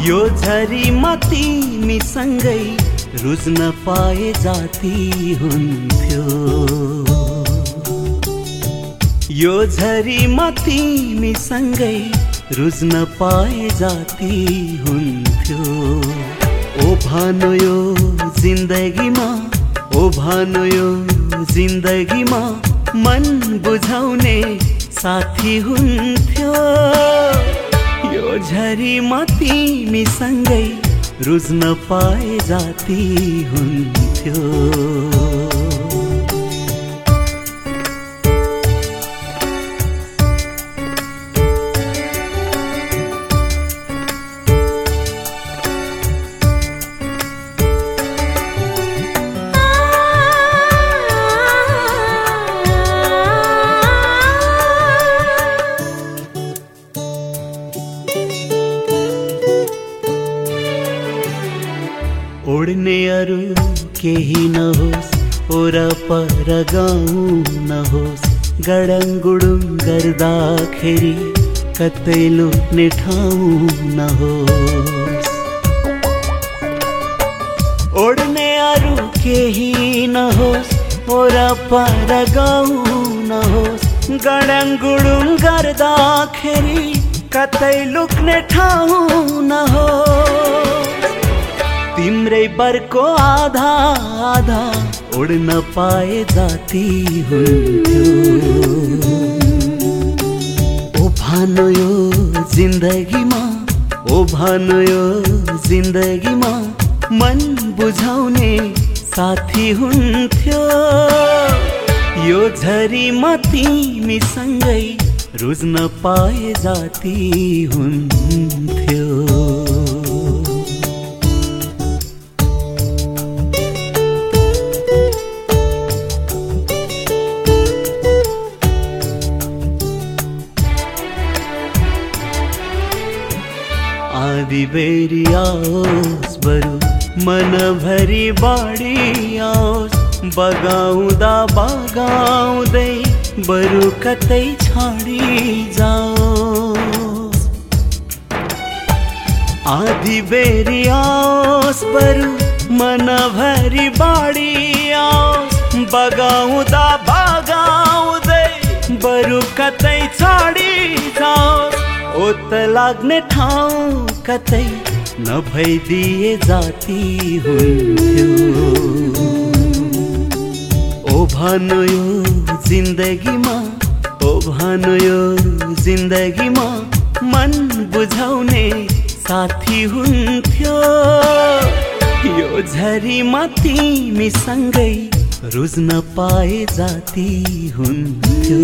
झरीमा तिमीसँगै रुझ्न पाए जाति हुन्थ्यो। यो झरीमा तिमीसँगै रुझ्न पाए जाति हुन्थ्यो। ओ भानो यो जिन्दगीमा ओ भानो यो जिन्दगीमा मन बुझाउने साथी हुन्थ्यो। यो झरीमा तिमीसँगै रुझ्न पाए जाति हुन्थ्यो। ओड्ने अरू केही नहोस् ओरपर गाउँ नहोस्। गडङगुडुङ गर्दाखेरि कतै लुक्ने ठाउँ नहोस्। ओड्ने अरू केही नहोस् ओरपर गाउँ नहोस्। गडङगुडुङ गर्दाखेरि कतै लुक्ने ठाउँ नहोस्। बरको आधा आधा उड्न पाए जाति हुन्थ्यो भानो यो जिन्दगीमा ओ भानो यो जिन्दगीमा मन बुझाउने साथी हुन्थ्यो यो झरीमा तिमीसँगै रुझ्न पाए जाति हुन्थ्यो आदि बेरी आओस् बरु मनभरि बाढी आओस् बगाउँदा बगाउँदै बरु कतै छाडी जाओस् आधी बेरी आओस् बरु मनभरि बाढी आओस् बगाउँदा बगाउँदै बरु कतै छाडी जाओस् ओत लाग्ने ठाउँ कतै नभइदिए जाति हुन्थ्यो। ओ भानु यो जिन्दगीमा ओ भानु यो जिन्दगीमा मन बुझाउने साथी हुन्थ्यो। यो झरीमा तिमीसँगै रुझ्न पाए जाति हुन्थ्यो।